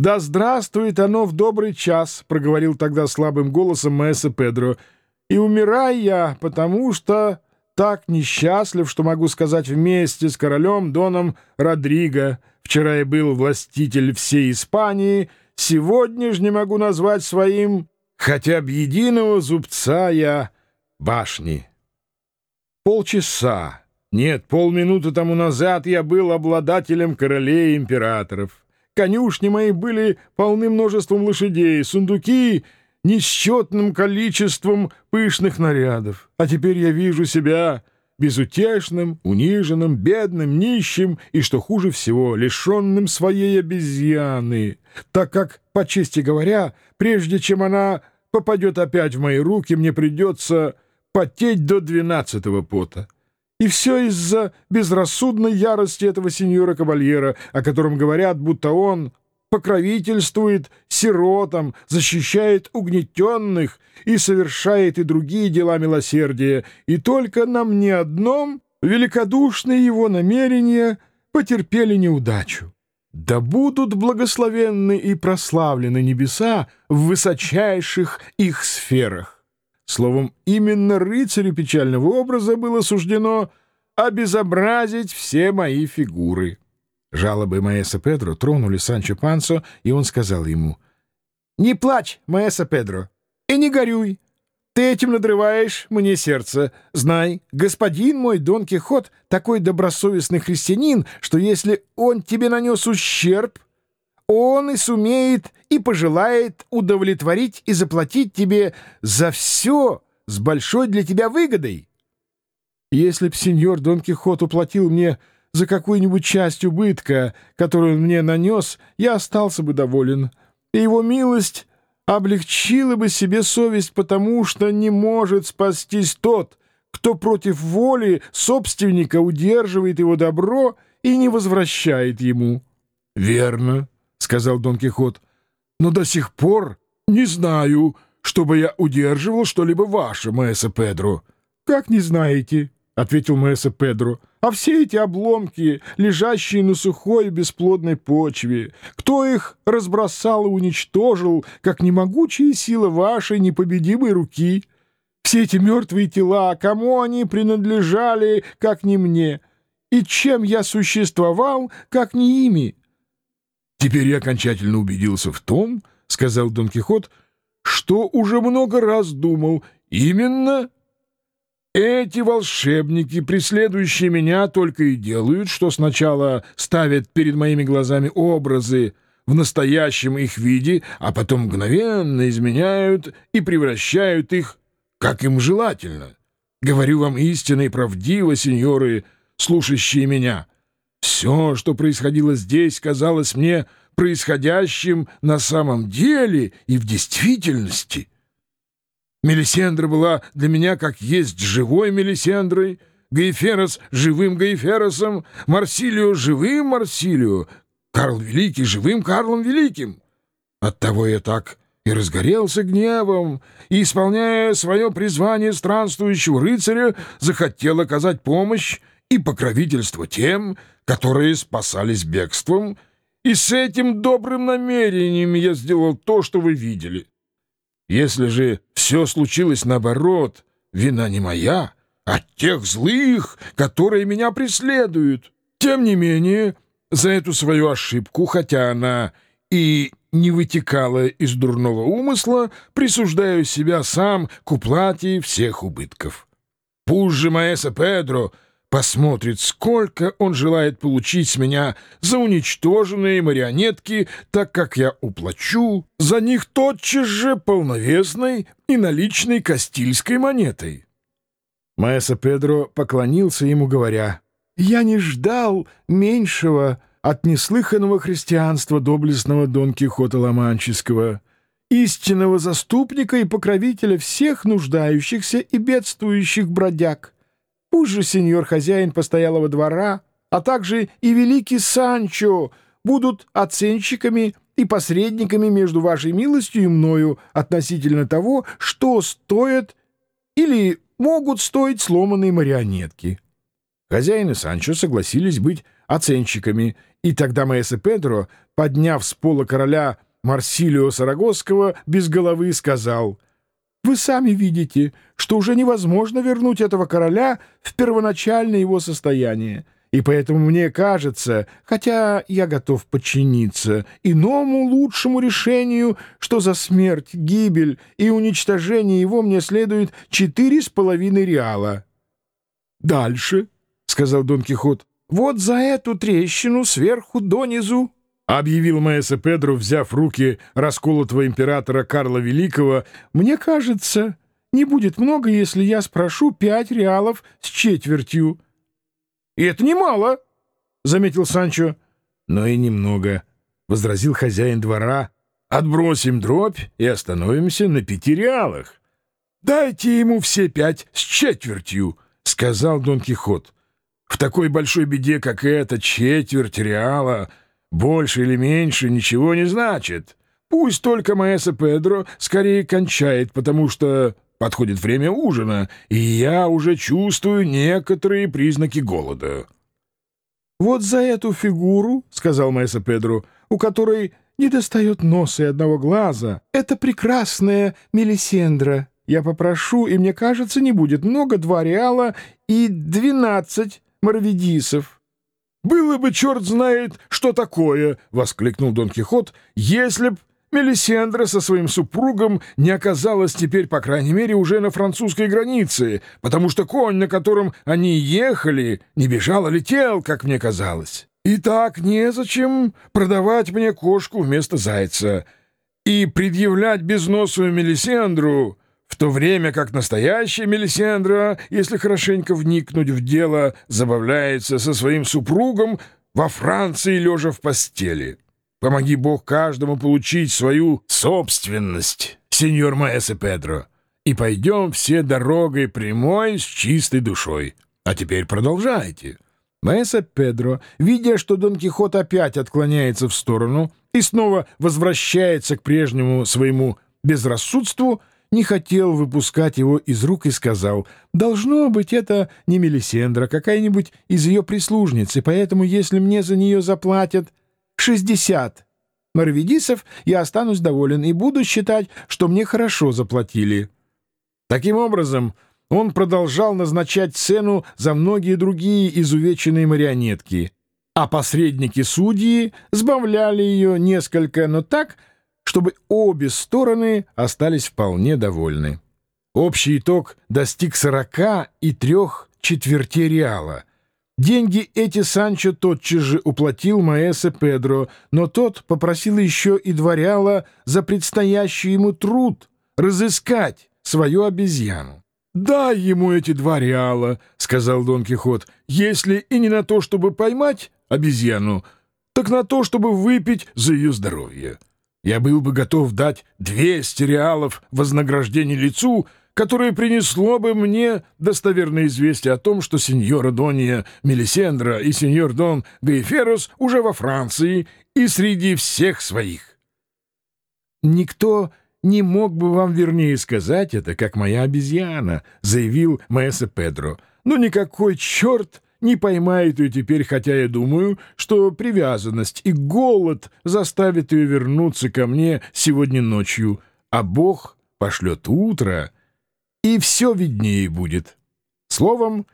«Да здравствует оно в добрый час», — проговорил тогда слабым голосом Месса Педро. «И умирай я, потому что так несчастлив, что могу сказать вместе с королем Доном Родриго. Вчера я был властитель всей Испании, сегодня же не могу назвать своим хотя бы единого зубца я башни». Полчаса, нет, полминуты тому назад я был обладателем королей и императоров. Конюшни мои были полны множеством лошадей, сундуки — несчетным количеством пышных нарядов. А теперь я вижу себя безутешным, униженным, бедным, нищим и, что хуже всего, лишенным своей обезьяны, так как, по чести говоря, прежде чем она попадет опять в мои руки, мне придется потеть до двенадцатого пота. И все из-за безрассудной ярости этого сеньора Кабальера, о котором говорят, будто он покровительствует сиротам, защищает угнетенных и совершает и другие дела милосердия, и только на мне одном великодушные его намерения потерпели неудачу. Да будут благословенны и прославлены небеса в высочайших их сферах. Словом, именно рыцарю печального образа было суждено обезобразить все мои фигуры. Жалобы Маэса Педро тронули Санчо Пансо, и он сказал ему, «Не плачь, Маэса Педро, и не горюй. Ты этим надрываешь мне сердце. Знай, господин мой Дон Кихот такой добросовестный христианин, что если он тебе нанес ущерб, он и сумеет и пожелает удовлетворить и заплатить тебе за все с большой для тебя выгодой. Если б сеньор Дон Кихот уплатил мне за какую-нибудь часть убытка, которую он мне нанес, я остался бы доволен, и его милость облегчила бы себе совесть, потому что не может спастись тот, кто против воли собственника удерживает его добро и не возвращает ему. — Верно, — сказал Дон Кихот, — но до сих пор не знаю, чтобы я удерживал что-либо ваше, Месса Педро. — Как не знаете? — ответил Месса Педро. — А все эти обломки, лежащие на сухой бесплодной почве, кто их разбросал и уничтожил, как немогучая сила вашей непобедимой руки? Все эти мертвые тела, кому они принадлежали, как не мне? И чем я существовал, как не ими? — «Теперь я окончательно убедился в том, — сказал Дон Кихот, — что уже много раз думал, именно эти волшебники, преследующие меня, только и делают, что сначала ставят перед моими глазами образы в настоящем их виде, а потом мгновенно изменяют и превращают их, как им желательно. Говорю вам истинно и правдиво, сеньоры, слушающие меня». Все, что происходило здесь, казалось мне происходящим на самом деле и в действительности. Мелисендра была для меня как есть живой Мелисендрой, Гаеферос — живым Гаеферосом, Марсилио — живым Марсилио, Карл Великий — живым Карлом Великим. Оттого я так и разгорелся гневом, и, исполняя свое призвание странствующего рыцаря, захотел оказать помощь и покровительство тем, которые спасались бегством, и с этим добрым намерением я сделал то, что вы видели. Если же все случилось наоборот, вина не моя, а тех злых, которые меня преследуют. Тем не менее, за эту свою ошибку, хотя она и не вытекала из дурного умысла, присуждаю себя сам к уплате всех убытков. Пусть же Маэса Педро посмотрит, сколько он желает получить с меня за уничтоженные марионетки, так как я уплачу за них тотчас же полновесной и наличной кастильской монетой. Маэса Педро поклонился ему, говоря, «Я не ждал меньшего от неслыханного христианства доблестного Дон Кихота Ломанческого, истинного заступника и покровителя всех нуждающихся и бедствующих бродяг». Пусть же сеньор хозяин постоялого двора, а также и великий Санчо будут оценщиками и посредниками между вашей милостью и мною относительно того, что стоят или могут стоить сломанные марионетки». Хозяин и Санчо согласились быть оценщиками, и тогда Маэсе Педро, подняв с пола короля Марсилио Сарагосского, без головы сказал — вы сами видите, что уже невозможно вернуть этого короля в первоначальное его состояние. И поэтому мне кажется, хотя я готов подчиниться иному лучшему решению, что за смерть, гибель и уничтожение его мне следует четыре с половиной реала. — Дальше, — сказал Дон Кихот, — вот за эту трещину сверху донизу объявил Маэса Педро, взяв руки расколотого императора Карла Великого, «мне кажется, не будет много, если я спрошу пять реалов с четвертью». «И это немало», — заметил Санчо. «Но и немного», — возразил хозяин двора. «Отбросим дробь и остановимся на пяти реалах». «Дайте ему все пять с четвертью», — сказал Дон Кихот. «В такой большой беде, как эта, четверть реала больше или меньше ничего не значит. Пусть только Маэса Педро скорее кончает, потому что подходит время ужина, и я уже чувствую некоторые признаки голода». «Вот за эту фигуру, — сказал Маэса Педро, — у которой недостает носа и одного глаза, это прекрасная Мелисендра. Я попрошу, и мне кажется, не будет много, два реала и двенадцать марведисов». «Было бы черт знает, что такое!» — воскликнул Дон Кихот, «если б Мелисендра со своим супругом не оказалась теперь, по крайней мере, уже на французской границе, потому что конь, на котором они ехали, не бежал, а летел, как мне казалось. И так незачем продавать мне кошку вместо зайца и предъявлять безносую Мелисендру то время как настоящая Мелисендра, если хорошенько вникнуть в дело, забавляется со своим супругом во Франции, лежа в постели. Помоги Бог каждому получить свою собственность, сеньор Маэсе Педро, и пойдем все дорогой прямой с чистой душой. А теперь продолжайте». Маэса Педро, видя, что Дон Кихот опять отклоняется в сторону и снова возвращается к прежнему своему безрассудству, не хотел выпускать его из рук и сказал, «Должно быть, это не Мелисендра, какая-нибудь из ее прислужниц, и поэтому, если мне за нее заплатят шестьдесят марведисов, я останусь доволен и буду считать, что мне хорошо заплатили». Таким образом, он продолжал назначать цену за многие другие изувеченные марионетки, а посредники-судьи сбавляли ее несколько, но так, чтобы обе стороны остались вполне довольны. Общий итог достиг сорока и трех четвертей реала. Деньги эти Санчо тотчас же уплатил Маэсе Педро, но тот попросил еще и два реала за предстоящий ему труд разыскать свою обезьяну. «Дай ему эти два реала», — сказал Дон Кихот, — «если и не на то, чтобы поймать обезьяну, так на то, чтобы выпить за ее здоровье». Я был бы готов дать 200 реалов вознаграждение лицу, которое принесло бы мне достоверное известие о том, что сеньора Донья Мелисендра и сеньор Дон Гайферос уже во Франции и среди всех своих. «Никто не мог бы вам вернее сказать это, как моя обезьяна», — заявил Маэсе Педро. «Но никакой черт не поймает ее теперь, хотя я думаю, что привязанность и голод заставят ее вернуться ко мне сегодня ночью, а Бог пошлет утро, и все виднее будет. Словом,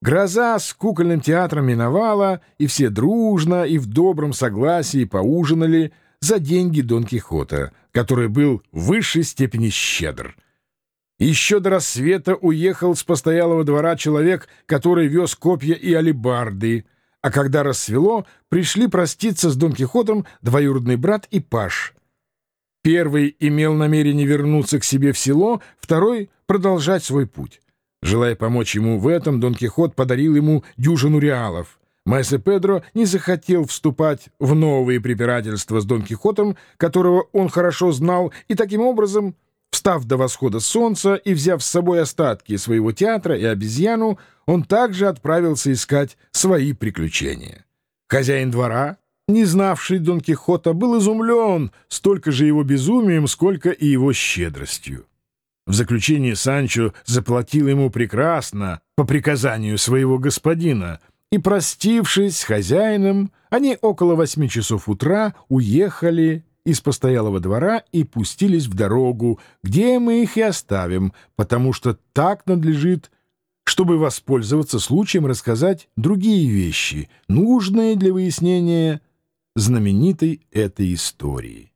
гроза с кукольным театром миновала, и все дружно и в добром согласии поужинали за деньги Дон Кихота, который был в высшей степени щедр — еще до рассвета уехал с постоялого двора человек, который вез копья и алебарды, а когда рассвело, пришли проститься с Дон Кихотом двоюродный брат и паш. Первый имел намерение вернуться к себе в село, второй — продолжать свой путь. Желая помочь ему в этом, Дон Кихот подарил ему дюжину реалов. Майсе Педро не захотел вступать в новые препирательства с Дон Кихотом, которого он хорошо знал, и таким образом Встав до восхода солнца и взяв с собой остатки своего театра и обезьяну, он также отправился искать свои приключения. Хозяин двора, не знавший Дон Кихота, был изумлен столько же его безумием, сколько и его щедростью. В заключение Санчо заплатил ему прекрасно, по приказанию своего господина, и, простившись с хозяином, они около восьми часов утра уехали из постоялого двора и пустились в дорогу, где мы их и оставим, потому что так надлежит, чтобы воспользоваться случаем рассказать другие вещи, нужные для выяснения знаменитой этой истории.